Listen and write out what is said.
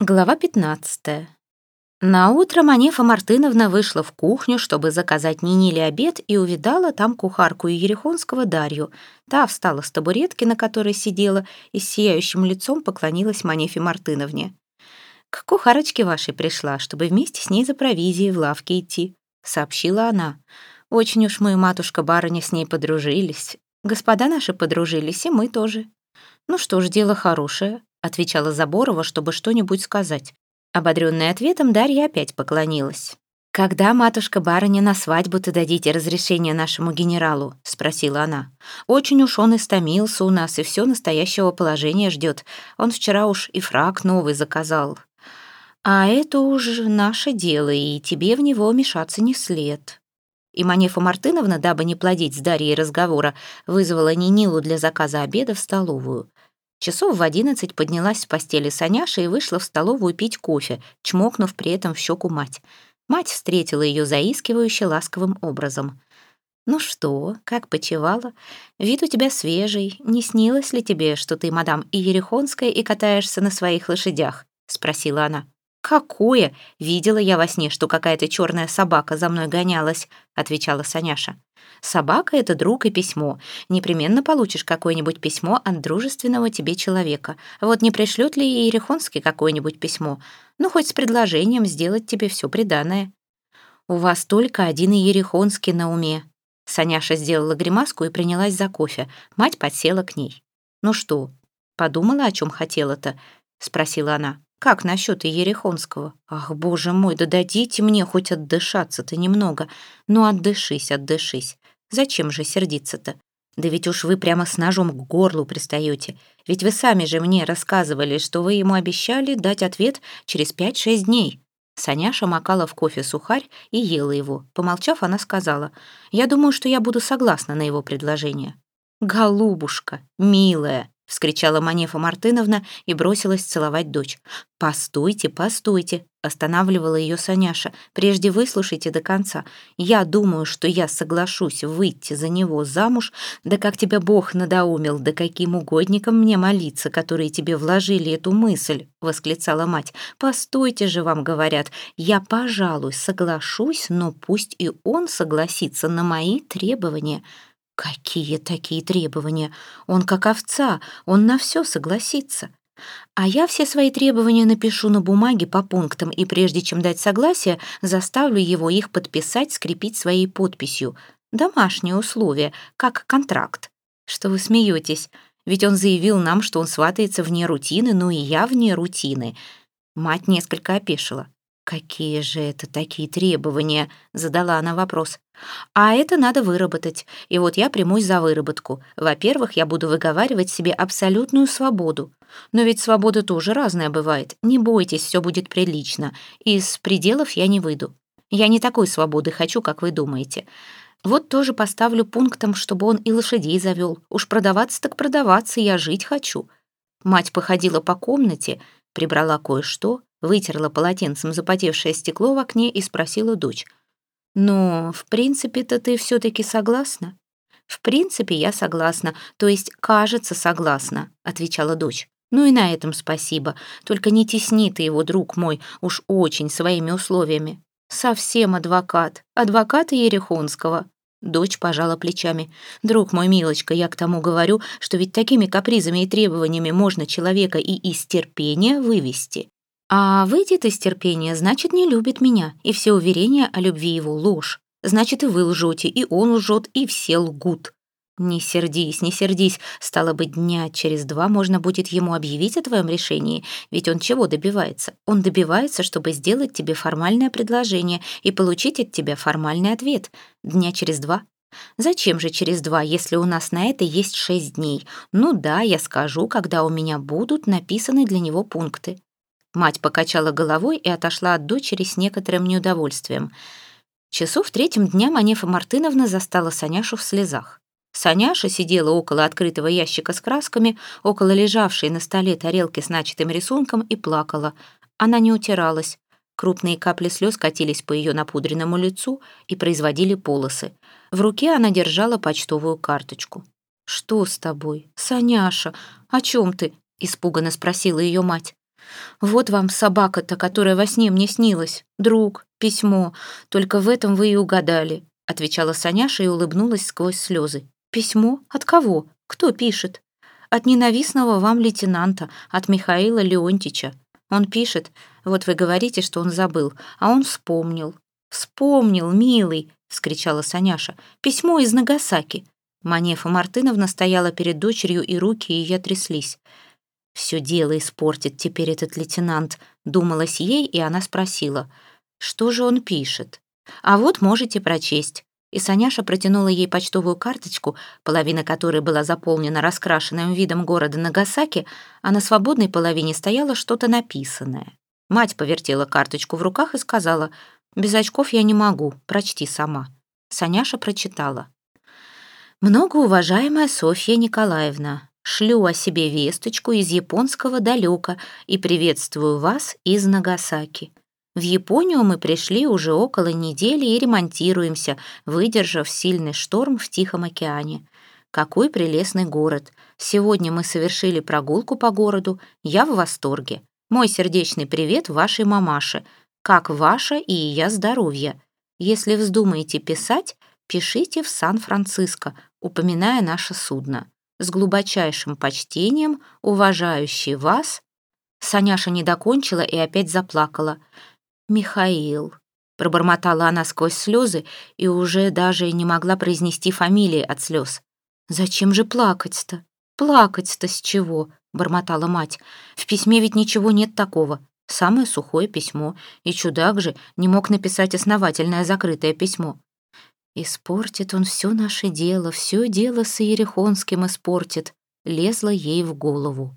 Глава 15. На утро Манефа Мартыновна вышла в кухню, чтобы заказать Ниниле обед, и увидала там кухарку Ерехонского Дарью. Та встала с табуретки, на которой сидела, и с сияющим лицом поклонилась Манефе Мартыновне. «К кухарочке вашей пришла, чтобы вместе с ней за провизией в лавке идти», — сообщила она. «Очень уж мы, матушка-барыня, с ней подружились. Господа наши подружились, и мы тоже. Ну что ж, дело хорошее. — отвечала Заборова, чтобы что-нибудь сказать. Ободрённая ответом, Дарья опять поклонилась. «Когда, матушка-барыня, на свадьбу-то дадите разрешение нашему генералу?» — спросила она. «Очень уж он истомился у нас и все настоящего положения ждет. Он вчера уж и фраг новый заказал. А это уже наше дело, и тебе в него мешаться не след». И Манефа Мартыновна, дабы не плодить с Дарьей разговора, вызвала Нинилу для заказа обеда в столовую. Часов в одиннадцать поднялась с постели Саняша и вышла в столовую пить кофе, чмокнув при этом в щеку мать. Мать встретила ее заискивающе ласковым образом. «Ну что, как почевала? Вид у тебя свежий. Не снилось ли тебе, что ты мадам Иерихонская и катаешься на своих лошадях?» — спросила она. «Какое? Видела я во сне, что какая-то черная собака за мной гонялась», — отвечала Саняша. Собака — это друг и письмо. Непременно получишь какое-нибудь письмо от дружественного тебе человека. Вот не пришлет ли Иерихонский какое-нибудь письмо? Ну, хоть с предложением сделать тебе все приданное. У вас только один Иерихонский на уме. Саняша сделала гримаску и принялась за кофе. Мать подсела к ней. «Ну что, подумала, о чем хотела-то?» — спросила она. «Как насчет Иерихонского? Ах, боже мой, да дадите мне хоть отдышаться-то немного. Ну, отдышись, отдышись. Зачем же сердиться-то? Да ведь уж вы прямо с ножом к горлу пристаете. Ведь вы сами же мне рассказывали, что вы ему обещали дать ответ через пять-шесть дней». Саняша макала в кофе сухарь и ела его. Помолчав, она сказала, «Я думаю, что я буду согласна на его предложение». «Голубушка, милая!» — вскричала Манефа Мартыновна и бросилась целовать дочь. «Постойте, постойте!» — останавливала ее Саняша. «Прежде выслушайте до конца. Я думаю, что я соглашусь выйти за него замуж, да как тебя Бог надоумил, да каким угодником мне молиться, которые тебе вложили эту мысль!» — восклицала мать. «Постойте же, вам говорят. Я, пожалуй, соглашусь, но пусть и он согласится на мои требования». Какие такие требования? Он как овца, он на все согласится. А я все свои требования напишу на бумаге по пунктам, и прежде чем дать согласие, заставлю его их подписать, скрепить своей подписью. Домашние условия, как контракт. Что вы смеетесь? Ведь он заявил нам, что он сватается вне рутины, ну и я вне рутины. Мать несколько опешила. «Какие же это такие требования?» — задала она вопрос. «А это надо выработать. И вот я примусь за выработку. Во-первых, я буду выговаривать себе абсолютную свободу. Но ведь свобода тоже разная бывает. Не бойтесь, все будет прилично. Из пределов я не выйду. Я не такой свободы хочу, как вы думаете. Вот тоже поставлю пунктом, чтобы он и лошадей завел. Уж продаваться так продаваться, я жить хочу». Мать походила по комнате, прибрала кое-что, вытерла полотенцем запотевшее стекло в окне и спросила дочь. «Но, в принципе-то ты все-таки согласна?» «В принципе, я согласна, то есть, кажется, согласна», — отвечала дочь. «Ну и на этом спасибо. Только не тесни ты его, друг мой, уж очень своими условиями. Совсем адвокат. Адвоката Ерехонского». Дочь пожала плечами. «Друг мой, милочка, я к тому говорю, что ведь такими капризами и требованиями можно человека и из терпения вывести. А выйдет из терпения, значит, не любит меня, и все уверения о любви его ложь. Значит, и вы лжете, и он лжет, и все лгут. Не сердись, не сердись. Стало быть, дня через два можно будет ему объявить о твоем решении, ведь он чего добивается? Он добивается, чтобы сделать тебе формальное предложение и получить от тебя формальный ответ. Дня через два. Зачем же через два, если у нас на это есть шесть дней? Ну да, я скажу, когда у меня будут написаны для него пункты. Мать покачала головой и отошла от дочери с некоторым неудовольствием. Часу в третьем дня Манефа Мартыновна застала Саняшу в слезах. Саняша сидела около открытого ящика с красками, около лежавшей на столе тарелки с начатым рисунком и плакала. Она не утиралась. Крупные капли слез катились по ее напудренному лицу и производили полосы. В руке она держала почтовую карточку. «Что с тобой? Саняша, о чем ты?» — испуганно спросила ее мать. Вот вам собака-то, которая во сне мне снилась. Друг, письмо. Только в этом вы и угадали», — отвечала Саняша и улыбнулась сквозь слезы. «Письмо? От кого? Кто пишет?» «От ненавистного вам лейтенанта, от Михаила Леонтича. Он пишет, вот вы говорите, что он забыл, а он вспомнил. «Вспомнил, милый!» — вскричала Саняша. «Письмо из Нагасаки». Манефа Мартыновна стояла перед дочерью, и руки ее тряслись. «Все дело испортит теперь этот лейтенант», — думалась ей, и она спросила. «Что же он пишет?» «А вот можете прочесть». И Саняша протянула ей почтовую карточку, половина которой была заполнена раскрашенным видом города Нагасаки, а на свободной половине стояло что-то написанное. Мать повертела карточку в руках и сказала, «Без очков я не могу, прочти сама». Саняша прочитала. «Многоуважаемая Софья Николаевна, шлю о себе весточку из японского далека и приветствую вас из Нагасаки. В Японию мы пришли уже около недели и ремонтируемся, выдержав сильный шторм в Тихом океане. Какой прелестный город. Сегодня мы совершили прогулку по городу. Я в восторге. Мой сердечный привет вашей мамаше. Как ваше и я здоровье. Если вздумаете писать, пишите в Сан-Франциско, упоминая наше судно. С глубочайшим почтением, уважающий вас... Саняша не докончила и опять заплакала. «Михаил», — пробормотала она сквозь слезы и уже даже не могла произнести фамилии от слез. «Зачем же плакать-то? Плакать-то с чего?» — бормотала мать. «В письме ведь ничего нет такого. Самое сухое письмо, и чудак же не мог написать основательное закрытое письмо. Испортит он все наше дело, все дело с Иерихонским испортит, лезла ей в голову.